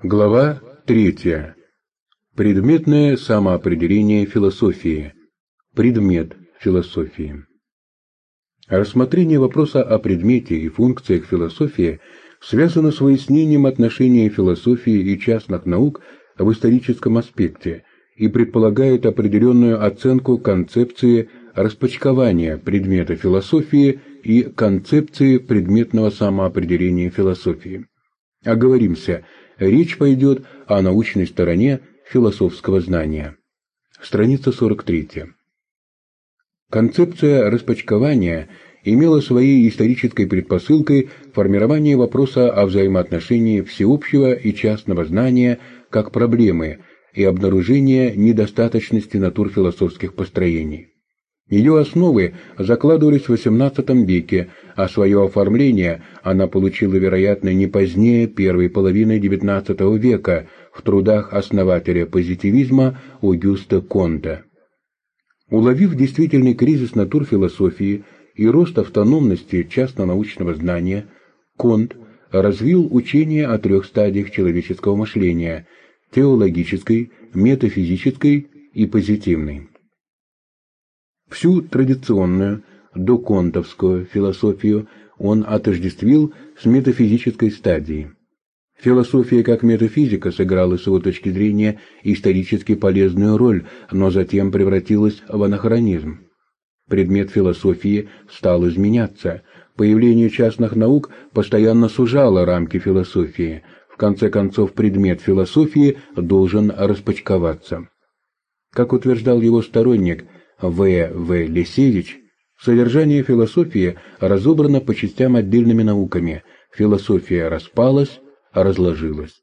Глава 3. Предметное самоопределение философии. Предмет философии. Рассмотрение вопроса о предмете и функциях философии связано с выяснением отношения философии и частных наук в историческом аспекте и предполагает определенную оценку концепции распочкования предмета философии и концепции предметного самоопределения философии. Оговоримся – Речь пойдет о научной стороне философского знания. Страница 43. Концепция распочкования имела своей исторической предпосылкой формирование вопроса о взаимоотношении всеобщего и частного знания как проблемы и обнаружение недостаточности натур философских построений. Ее основы закладывались в XVIII веке, а свое оформление она получила, вероятно, не позднее первой половины XIX века в трудах основателя позитивизма Огюста Конта. Уловив действительный кризис натур философии и рост автономности частно-научного знания, Конт развил учение о трех стадиях человеческого мышления – теологической, метафизической и позитивной. Всю традиционную доконтовскую философию он отождествил с метафизической стадией. Философия как метафизика сыграла с его точки зрения исторически полезную роль, но затем превратилась в анахронизм. Предмет философии стал изменяться. Появление частных наук постоянно сужало рамки философии. В конце концов, предмет философии должен распочковаться. Как утверждал его сторонник – в. В. Лисевич, содержание философии разобрано по частям отдельными науками. Философия распалась, разложилась.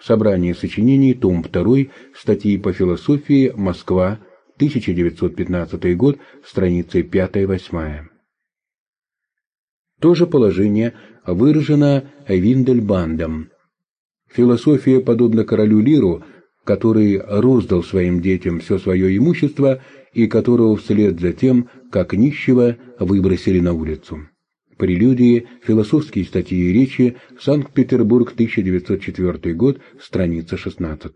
Собрание сочинений, том 2, статьи по философии, Москва, 1915 год, страницы 5-8. То же положение выражено Виндельбандом. Философия, подобно королю Лиру, который роздал своим детям все свое имущество и которого вслед за тем, как нищего, выбросили на улицу. Прелюдии, философские статьи и речи, Санкт-Петербург, 1904 год, страница 16.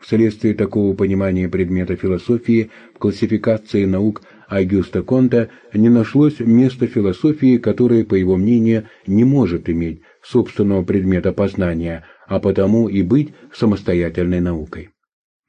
Вследствие такого понимания предмета философии в классификации наук Агюста Конта не нашлось места философии, которое, по его мнению, не может иметь собственного предмета познания, а потому и быть самостоятельной наукой.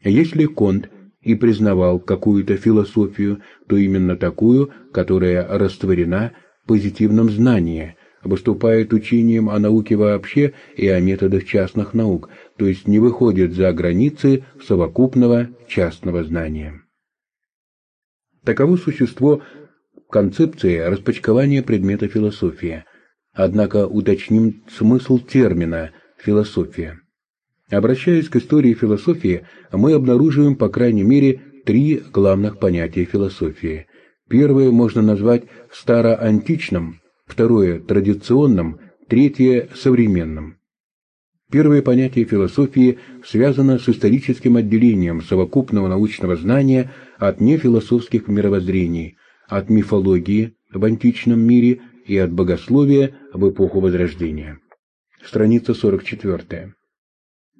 Если Конт и признавал какую-то философию, то именно такую, которая растворена в позитивном знании, выступает учением о науке вообще и о методах частных наук, то есть не выходит за границы совокупного частного знания. Таково существо концепции распочкования предмета философия. Однако уточним смысл термина «философия». Обращаясь к истории философии, мы обнаруживаем, по крайней мере, три главных понятия философии. Первое можно назвать староантичным, второе – традиционным, третье – современным. Первое понятие философии связано с историческим отделением совокупного научного знания от нефилософских мировоззрений, от мифологии в античном мире и от богословия в эпоху Возрождения. Страница 44.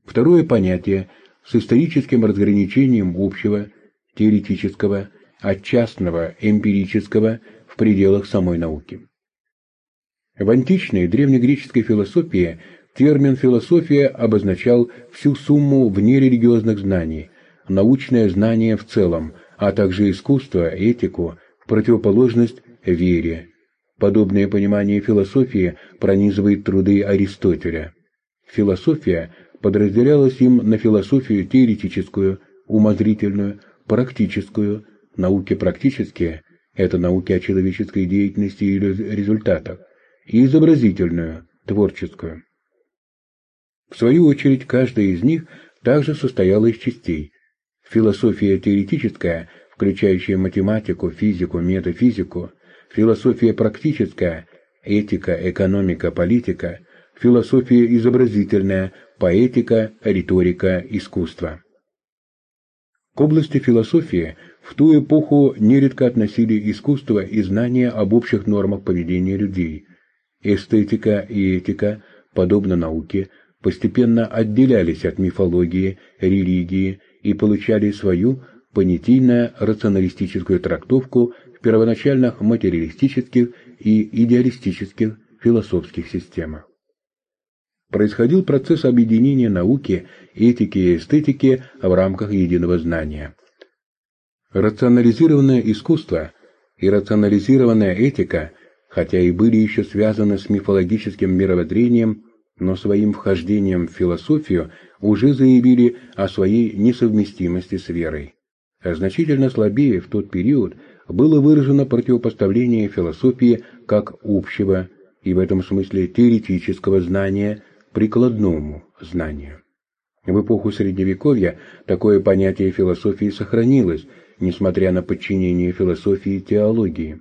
Второе понятие с историческим разграничением общего, теоретического, от частного, эмпирического в пределах самой науки. В античной древнегреческой философии термин «философия» обозначал всю сумму внерелигиозных знаний, научное знание в целом, а также искусство, этику, противоположность вере. Подобное понимание философии пронизывает труды Аристотеля. Философия – подразделялось им на философию теоретическую, умозрительную, практическую, науки практические – это науки о человеческой деятельности и результатах, и изобразительную, творческую. В свою очередь, каждая из них также состояла из частей. Философия теоретическая, включающая математику, физику, метафизику, философия практическая, этика, экономика, политика, философия изобразительная, поэтика, риторика, искусство. К области философии в ту эпоху нередко относили искусство и знания об общих нормах поведения людей. Эстетика и этика, подобно науке, постепенно отделялись от мифологии, религии и получали свою понятийно-рационалистическую трактовку в первоначальных материалистических и идеалистических философских системах. Происходил процесс объединения науки, этики и эстетики в рамках единого знания. Рационализированное искусство и рационализированная этика, хотя и были еще связаны с мифологическим мировоззрением, но своим вхождением в философию уже заявили о своей несовместимости с верой. Значительно слабее в тот период было выражено противопоставление философии как общего и в этом смысле теоретического знания прикладному знанию. В эпоху Средневековья такое понятие философии сохранилось, несмотря на подчинение философии теологии.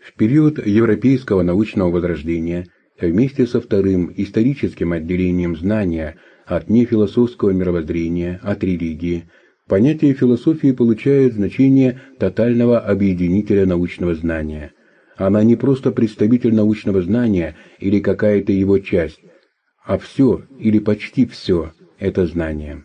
В период европейского научного возрождения вместе со вторым историческим отделением знания от нефилософского мировоззрения, от религии, понятие философии получает значение тотального объединителя научного знания. Она не просто представитель научного знания или какая-то его часть, а все или почти все это знание.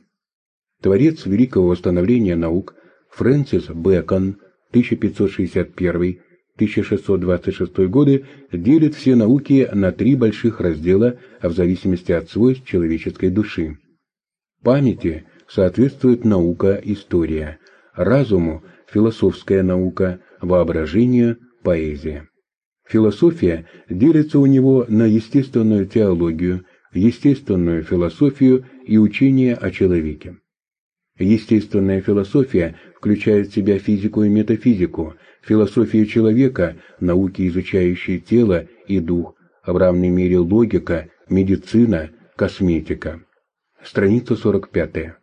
Творец великого восстановления наук Фрэнсис Бэкон 1561-1626 годы делит все науки на три больших раздела в зависимости от свойств человеческой души. Памяти соответствует наука история, разуму философская наука, воображению поэзия. Философия делится у него на естественную теологию, естественную философию и учение о человеке. Естественная философия включает в себя физику и метафизику, философию человека, науки, изучающие тело и дух, в равной мере логика, медицина, косметика. Страница 45.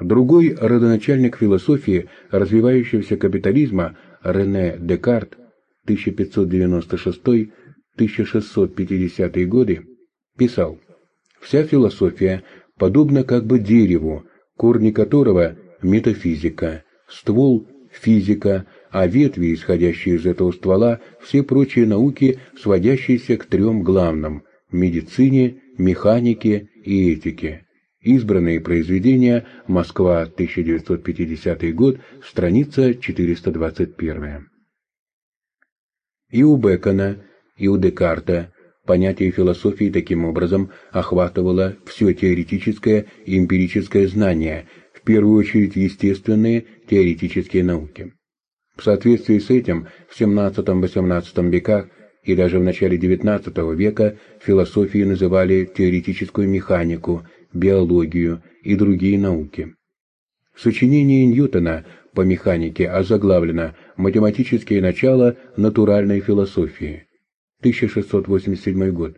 Другой родоначальник философии развивающегося капитализма Рене Декарт 1596-1650 годы писал «Вся философия подобна как бы дереву, корни которого – метафизика, ствол – физика, а ветви, исходящие из этого ствола, все прочие науки, сводящиеся к трем главным – медицине, механике и этике. Избранные произведения «Москва, 1950 год», страница 421. И у Бекона, и у Декарта Понятие философии таким образом охватывало все теоретическое и эмпирическое знание, в первую очередь естественные теоретические науки. В соответствии с этим в XVII-XVIII веках и даже в начале XIX века философией называли теоретическую механику, биологию и другие науки. Сочинение Ньютона по механике озаглавлено «Математические начала натуральной философии». 1687 год.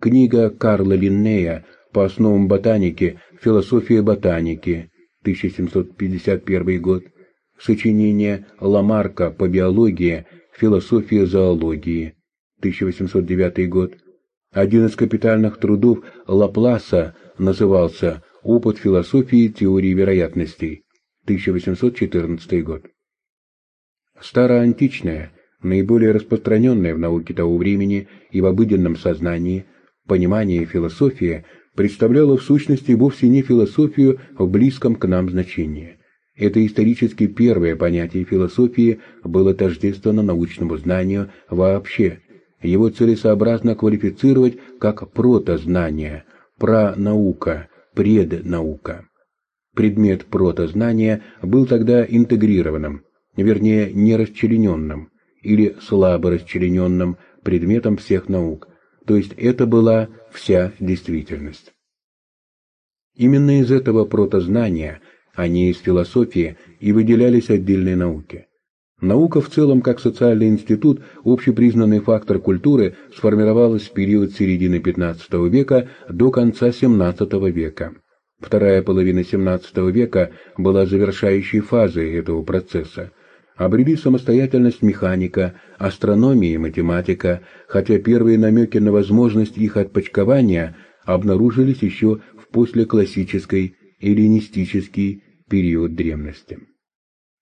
Книга Карла Линнея по основам ботаники «Философия ботаники», 1751 год. Сочинение Ламарка по биологии «Философия зоологии», 1809 год. Один из капитальных трудов Лапласа назывался «Опыт философии теории вероятностей», 1814 год. Староантичная наиболее распространенное в науке того времени и в обыденном сознании, понимание философии представляло в сущности вовсе не философию в близком к нам значении. Это исторически первое понятие философии было тождественно научному знанию вообще. Его целесообразно квалифицировать как протознание, пранаука, преднаука. Предмет протознания был тогда интегрированным, вернее, нерасчлененным или слабо расчлененным предметом всех наук, то есть это была вся действительность. Именно из этого протознания, а не из философии, и выделялись отдельные науки. Наука в целом, как социальный институт, общепризнанный фактор культуры, сформировалась в период середины XV века до конца XVII века. Вторая половина XVII века была завершающей фазой этого процесса – обрели самостоятельность механика, астрономия и математика, хотя первые намеки на возможность их отпочкования обнаружились еще в послеклассической эллинистический период древности.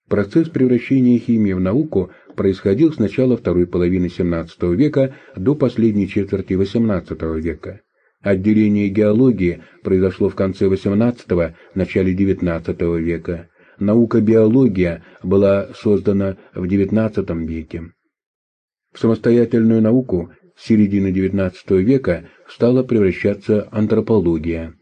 Процесс превращения химии в науку происходил с начала второй половины XVII века до последней четверти XVIII века. Отделение геологии произошло в конце XVIII – начале XIX века. Наука биология была создана в XIX веке. В самостоятельную науку с середины XIX века стала превращаться антропология.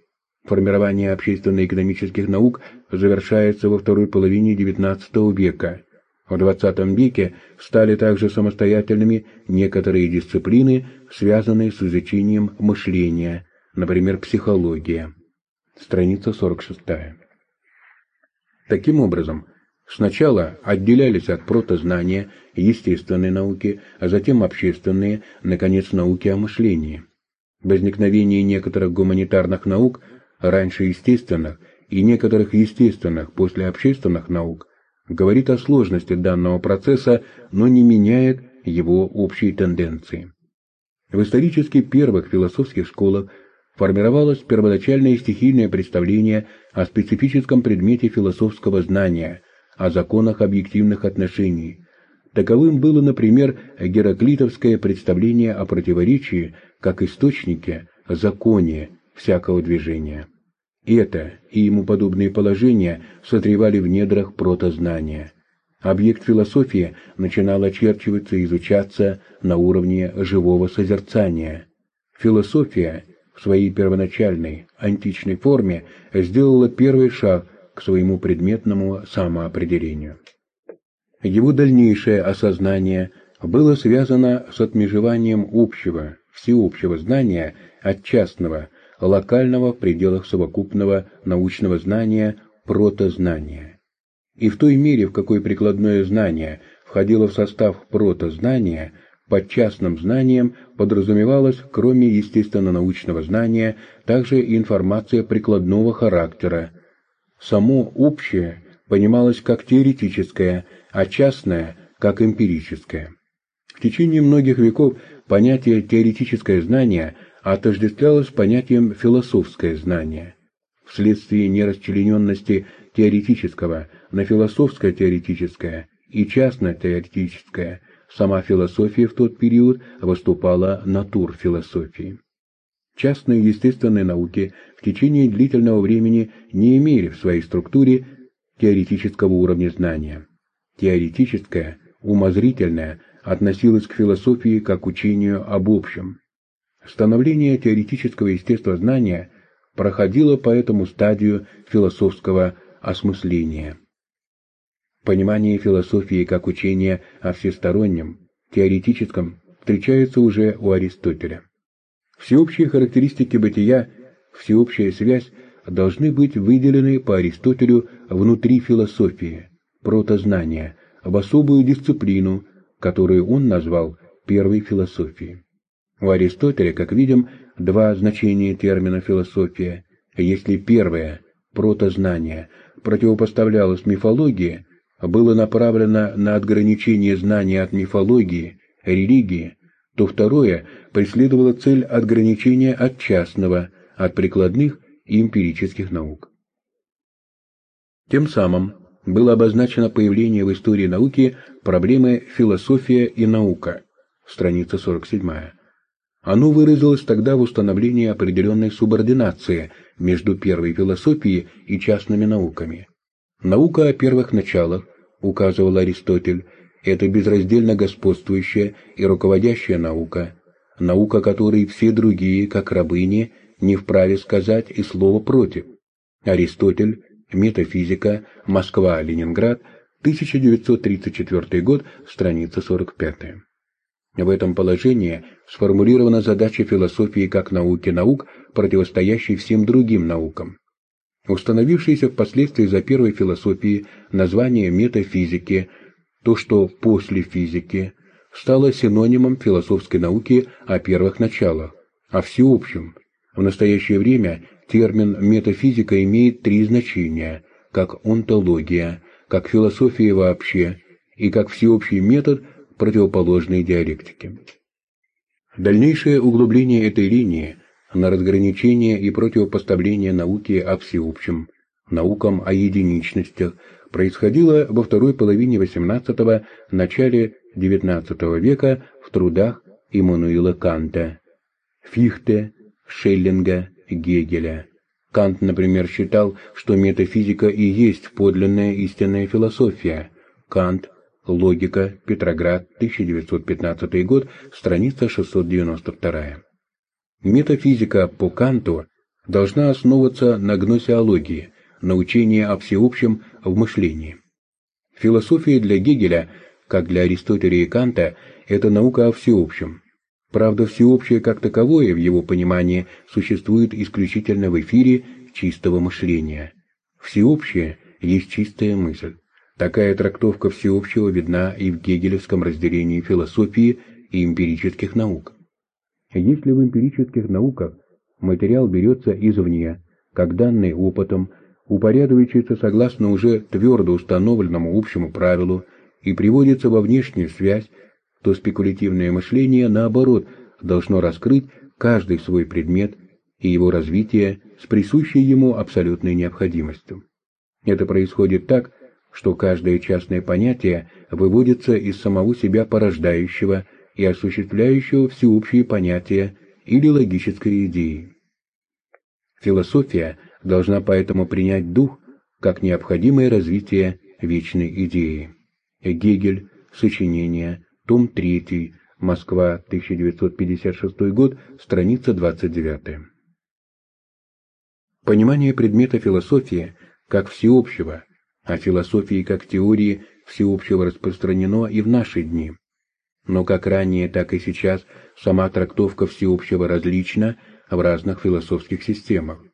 Формирование общественно-экономических наук завершается во второй половине XIX века. В XX веке стали также самостоятельными некоторые дисциплины, связанные с изучением мышления, например, психология. Страница 46. Таким образом, сначала отделялись от протознания естественные науки, а затем общественные, наконец, науки о мышлении. Возникновение некоторых гуманитарных наук раньше естественных и некоторых естественных после общественных наук говорит о сложности данного процесса, но не меняет его общей тенденции. В исторически первых философских школах формировалось первоначальное стихийное представление о специфическом предмете философского знания, о законах объективных отношений. Таковым было, например, гераклитовское представление о противоречии как источнике, законе всякого движения. Это и ему подобные положения созревали в недрах протознания. Объект философии начинал очерчиваться и изучаться на уровне живого созерцания. Философия своей первоначальной античной форме сделала первый шаг к своему предметному самоопределению. Его дальнейшее осознание было связано с отмежеванием общего, всеобщего знания от частного, локального в пределах совокупного научного знания протознания. И в той мере, в какой прикладное знание входило в состав протознания – под частным знанием подразумевалось, кроме естественно-научного знания, также и информация прикладного характера. Само общее понималось как теоретическое, а частное – как эмпирическое. В течение многих веков понятие «теоретическое знание» отождествлялось понятием «философское знание». Вследствие нерасчлененности теоретического на философско-теоретическое и частно-теоретическое – Сама философия в тот период выступала натурфилософией. Частные естественные науки в течение длительного времени не имели в своей структуре теоретического уровня знания. Теоретическое, умозрительное относилось к философии как учению об общем. Становление теоретического естествознания проходило по этому стадию философского осмысления. Понимание философии как учения о всестороннем, теоретическом встречается уже у Аристотеля. Всеобщие характеристики бытия, всеобщая связь должны быть выделены по Аристотелю внутри философии, протознания, в особую дисциплину, которую он назвал первой философией. У Аристотеля, как видим, два значения термина «философия». Если первое, протознание, противопоставлялось мифологии, было направлено на отграничение знания от мифологии, религии, то второе преследовало цель отграничения от частного, от прикладных и эмпирических наук. Тем самым было обозначено появление в истории науки проблемы «философия и наука», страница 47. Оно выразилось тогда в установлении определенной субординации между первой философией и частными науками. Наука о первых началах, указывал Аристотель, это безраздельно господствующая и руководящая наука, наука которой все другие, как рабыни, не вправе сказать и слова против. Аристотель, Метафизика, Москва, Ленинград, 1934 год, страница 45. В этом положении сформулирована задача философии как науки наук, противостоящей всем другим наукам. Установившееся впоследствии за первой философией название метафизики, то, что после физики, стало синонимом философской науки о первых началах, о всеобщем. В настоящее время термин метафизика имеет три значения, как онтология, как философия вообще и как всеобщий метод противоположной диалектики. Дальнейшее углубление этой линии на разграничение и противопоставление науки о всеобщем, наукам о единичностях, происходило во второй половине XVIII – начале XIX века в трудах Иммануила Канта. Фихте Шеллинга, Гегеля. Кант, например, считал, что метафизика и есть подлинная истинная философия. Кант, Логика, Петроград, 1915 год, страница 692. Метафизика по Канту должна основываться на гносеологии, на учении о всеобщем в мышлении. Философия для Гегеля, как для Аристотеля и Канта, это наука о всеобщем. Правда, всеобщее как таковое в его понимании существует исключительно в эфире чистого мышления. Всеобщее есть чистая мысль. Такая трактовка всеобщего видна и в гегелевском разделении философии и эмпирических наук. Если в эмпирических науках материал берется извне, как данный опытом, упорядочивается согласно уже твердо установленному общему правилу и приводится во внешнюю связь, то спекулятивное мышление, наоборот, должно раскрыть каждый свой предмет и его развитие с присущей ему абсолютной необходимостью. Это происходит так, что каждое частное понятие выводится из самого себя порождающего и осуществляющего всеобщие понятия или логической идеи. Философия должна поэтому принять дух как необходимое развитие вечной идеи. Гегель, сочинение, том 3, Москва, 1956 год, страница 29. Понимание предмета философии как всеобщего, а философии как теории всеобщего распространено и в наши дни. Но как ранее, так и сейчас сама трактовка всеобщего различна в разных философских системах.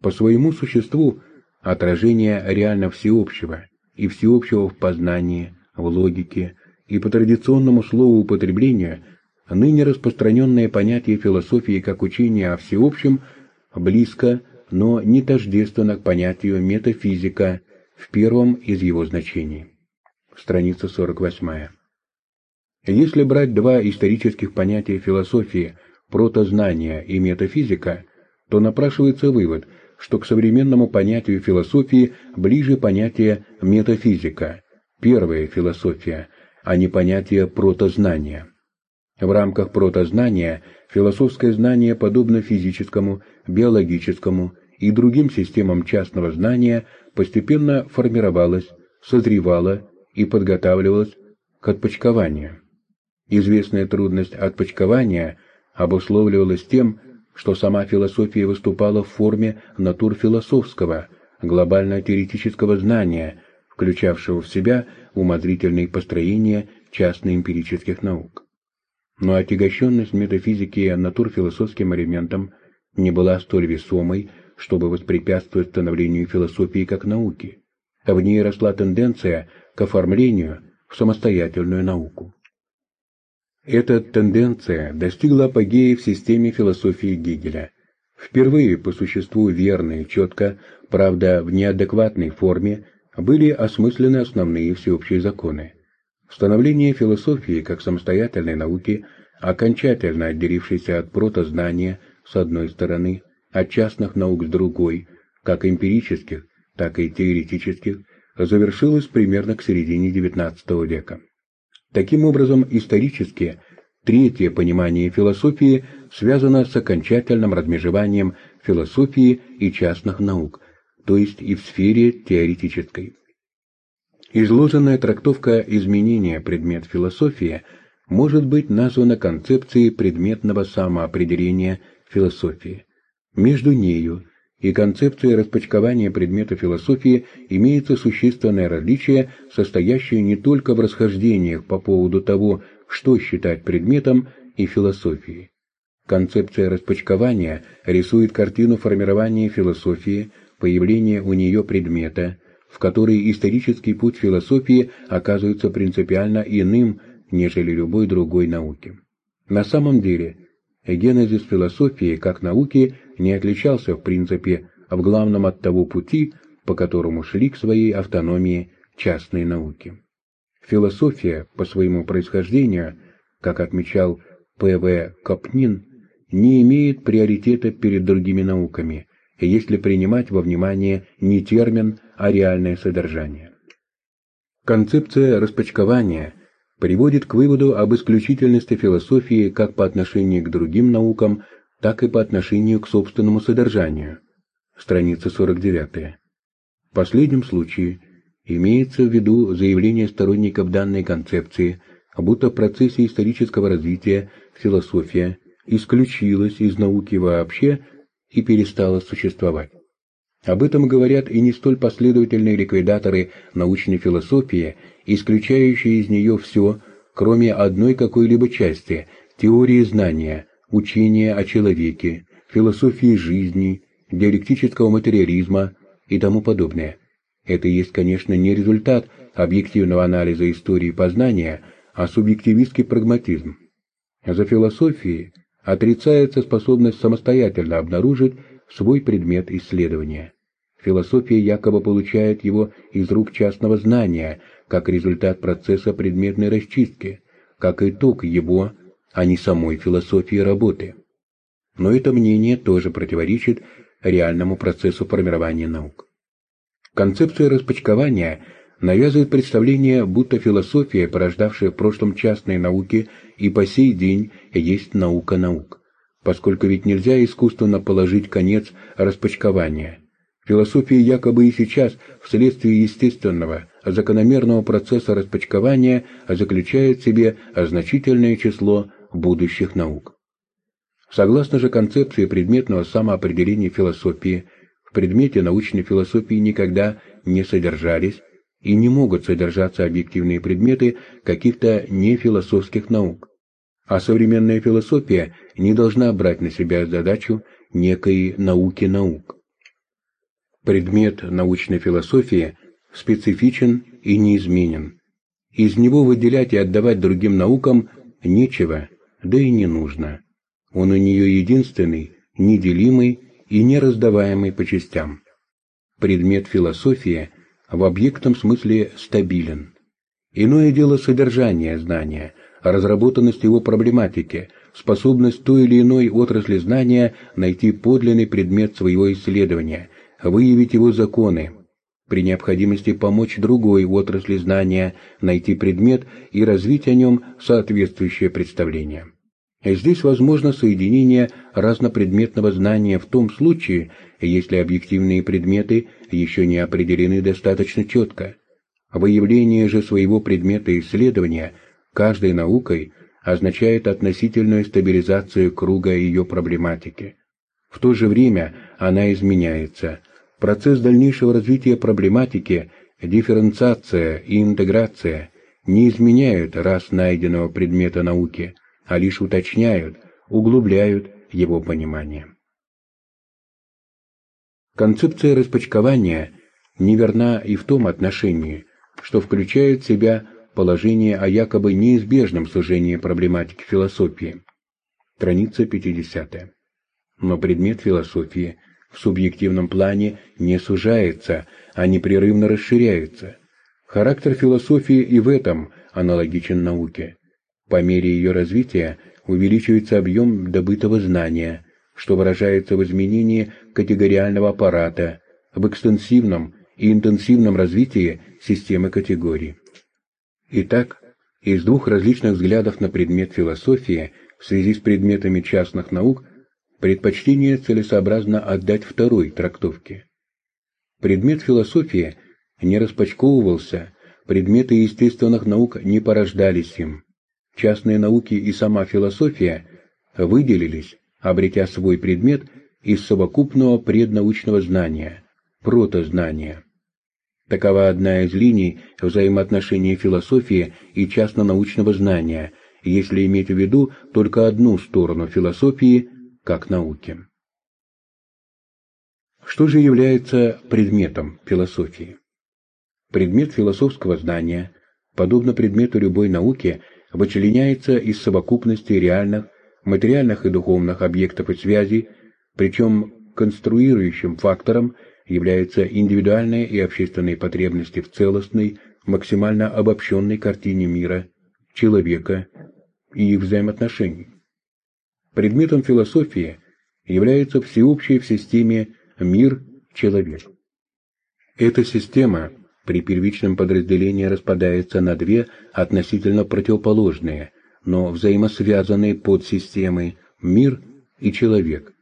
По своему существу отражение реально всеобщего и всеобщего в познании, в логике, и по традиционному слову употребления ныне распространенное понятие философии как учение о всеобщем близко, но не тождественно к понятию метафизика в первом из его значений. Страница 48. Если брать два исторических понятия философии протознание и метафизика, то напрашивается вывод, что к современному понятию философии ближе понятие метафизика, первая философия, а не понятие протознания. В рамках протознания философское знание подобно физическому, биологическому и другим системам частного знания постепенно формировалось, созревало и подготавливалось к отпочкованию. Известная трудность отпочкования обусловливалась тем, что сама философия выступала в форме натурфилософского, глобально-теоретического знания, включавшего в себя умозрительные построения частно-эмпирических наук. Но отягощенность метафизики натурфилософским элементом не была столь весомой, чтобы воспрепятствовать становлению философии как науки, в ней росла тенденция к оформлению в самостоятельную науку. Эта тенденция достигла апогея в системе философии Гегеля. Впервые по существу верно и четко, правда в неадекватной форме, были осмыслены основные всеобщие законы. Становление философии как самостоятельной науки, окончательно отделившейся от протознания с одной стороны, от частных наук с другой, как эмпирических, так и теоретических, завершилось примерно к середине XIX века. Таким образом, исторически третье понимание философии связано с окончательным размежеванием философии и частных наук, то есть и в сфере теоретической. Изложенная трактовка изменения предмет философии может быть названа концепцией предметного самоопределения философии. Между нею и концепцией распочкования предмета философии имеется существенное различие, состоящее не только в расхождениях по поводу того, что считать предметом и философией. Концепция распочкования рисует картину формирования философии, появления у нее предмета, в которой исторический путь философии оказывается принципиально иным, нежели любой другой науки. На самом деле, генезис философии как науки не отличался в принципе в главном от того пути, по которому шли к своей автономии частные науки. Философия по своему происхождению, как отмечал П.В. Копнин, не имеет приоритета перед другими науками, если принимать во внимание не термин, а реальное содержание. Концепция распочкования приводит к выводу об исключительности философии как по отношению к другим наукам, так и по отношению к собственному содержанию. Страница 49. В последнем случае имеется в виду заявление сторонников данной концепции, будто в процессе исторического развития философия исключилась из науки вообще и перестала существовать. Об этом говорят и не столь последовательные ликвидаторы научной философии, исключающие из нее все, кроме одной какой-либо части – теории знания, учения о человеке, философии жизни, диалектического материализма и тому подобное. Это есть, конечно, не результат объективного анализа истории познания, а субъективистский прагматизм. За философией отрицается способность самостоятельно обнаружить свой предмет исследования. Философия якобы получает его из рук частного знания, как результат процесса предметной расчистки, как итог его, а не самой философии работы. Но это мнение тоже противоречит реальному процессу формирования наук. Концепция распочкования навязывает представление, будто философия, порождавшая в прошлом частные науки, и по сей день есть наука наук, поскольку ведь нельзя искусственно положить конец распочкования. Философия якобы и сейчас, вследствие естественного, закономерного процесса распочкования, заключает в себе значительное число будущих наук. Согласно же концепции предметного самоопределения философии, в предмете научной философии никогда не содержались и не могут содержаться объективные предметы каких-то нефилософских наук. А современная философия не должна брать на себя задачу некой науки наук. Предмет научной философии специфичен и неизменен. Из него выделять и отдавать другим наукам нечего, да и не нужно. Он у нее единственный, неделимый и нераздаваемый по частям. Предмет философии в объектном смысле стабилен. Иное дело содержание знания, разработанность его проблематики, способность той или иной отрасли знания найти подлинный предмет своего исследования, выявить его законы, при необходимости помочь другой отрасли знания найти предмет и развить о нем соответствующее представление. Здесь возможно соединение разнопредметного знания в том случае, если объективные предметы еще не определены достаточно четко. Выявление же своего предмета исследования каждой наукой означает относительную стабилизацию круга ее проблематики. В то же время она изменяется. Процесс дальнейшего развития проблематики, дифференциация и интеграция не изменяют раз найденного предмета науки – а лишь уточняют, углубляют его понимание. Концепция распочкования неверна и в том отношении, что включает в себя положение о якобы неизбежном сужении проблематики философии. Страница 50. Но предмет философии в субъективном плане не сужается, а непрерывно расширяется. Характер философии и в этом аналогичен науке. По мере ее развития увеличивается объем добытого знания, что выражается в изменении категориального аппарата, в экстенсивном и интенсивном развитии системы категорий. Итак, из двух различных взглядов на предмет философии в связи с предметами частных наук предпочтение целесообразно отдать второй трактовке. Предмет философии не распачковывался, предметы естественных наук не порождались им частные науки и сама философия выделились, обретя свой предмет из совокупного преднаучного знания, протознания. Такова одна из линий взаимоотношений философии и частно-научного знания, если иметь в виду только одну сторону философии как науки. Что же является предметом философии? Предмет философского знания, подобно предмету любой науки, вычленяется из совокупности реальных, материальных и духовных объектов и связей, причем конструирующим фактором являются индивидуальные и общественные потребности в целостной, максимально обобщенной картине мира, человека и их взаимоотношений. Предметом философии является всеобщий в системе мир-человек. Эта система при первичном подразделении распадается на две относительно противоположные, но взаимосвязанные подсистемы – мир и человек.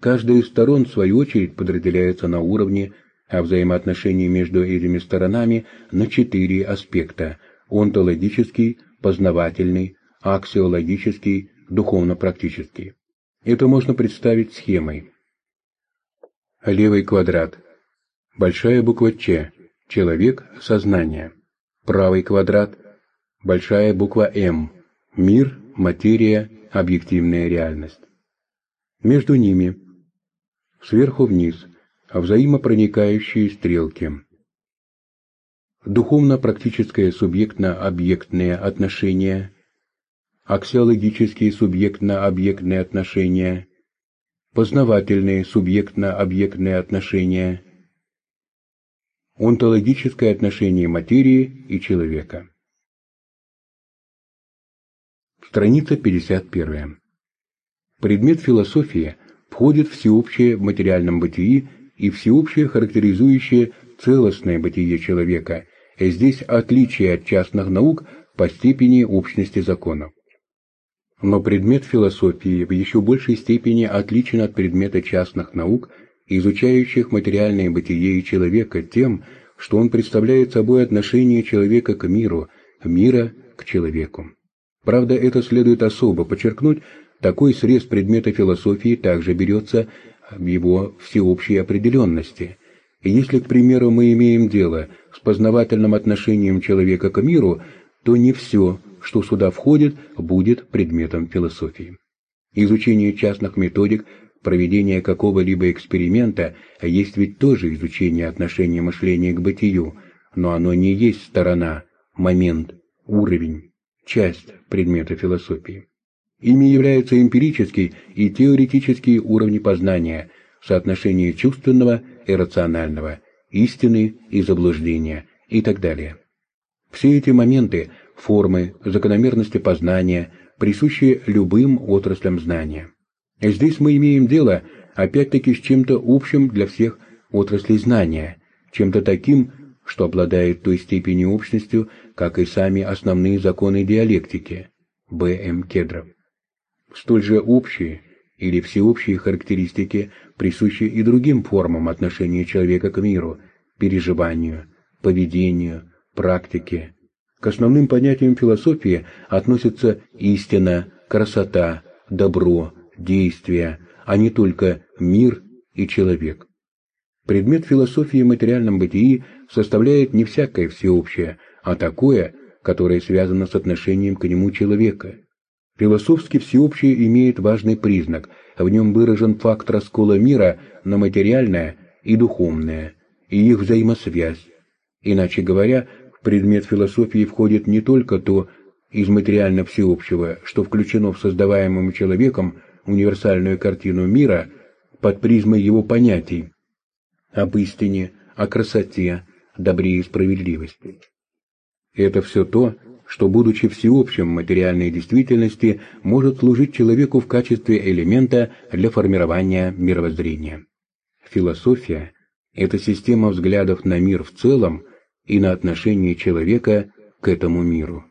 Каждая из сторон, в свою очередь, подразделяется на уровне, а взаимоотношения между этими сторонами на четыре аспекта – онтологический, познавательный, аксиологический, духовно-практический. Это можно представить схемой. Левый квадрат. Большая буква Ч. Человек – сознание. Правый квадрат. Большая буква М. Мир, материя, объективная реальность. Между ними сверху вниз, взаимопроникающие стрелки. Духовно-практическое субъектно-объектное отношение, аксиологические субъектно-объектные отношения, познавательные субъектно-объектные отношения, онтологическое отношение материи и человека. Страница 51. Предмет философии входит всеобщее в материальном бытии и всеобщее характеризующее целостное бытие человека, и здесь отличие от частных наук по степени общности законов. Но предмет философии в еще большей степени отличен от предмета частных наук, изучающих материальное бытие человека тем, что он представляет собой отношение человека к миру, мира к человеку. Правда, это следует особо подчеркнуть, такой срез предмета философии также берется в его всеобщей определенности. Если, к примеру, мы имеем дело с познавательным отношением человека к миру, то не все, что сюда входит, будет предметом философии. Изучение частных методик проведения какого-либо эксперимента есть ведь тоже изучение отношения мышления к бытию, но оно не есть сторона, момент, уровень, часть предмета философии. Ими являются эмпирический и теоретический уровни познания, соотношение чувственного и рационального, истины и заблуждения и так далее. Все эти моменты, формы, закономерности познания присущи любым отраслям знания. Здесь мы имеем дело опять-таки с чем-то общим для всех отраслей знания, чем-то таким, что обладает той степенью общностью, как и сами основные законы диалектики. Б.М. Кедров. Столь же общие или всеобщие характеристики присущи и другим формам отношения человека к миру, переживанию, поведению, практике. К основным понятиям философии относятся истина, красота, добро, действие, а не только мир и человек. Предмет философии в материальном бытии составляет не всякое всеобщее, а такое, которое связано с отношением к нему человека. Философски всеобщее имеет важный признак, в нем выражен факт раскола мира на материальное и духовное, и их взаимосвязь. Иначе говоря, предмет философии входит не только то из материально всеобщего, что включено в создаваемым человеком универсальную картину мира под призмой его понятий об истине, о красоте, добре и справедливости. Это все то, что, будучи всеобщим материальной действительности, может служить человеку в качестве элемента для формирования мировоззрения. Философия – это система взглядов на мир в целом и на отношение человека к этому миру.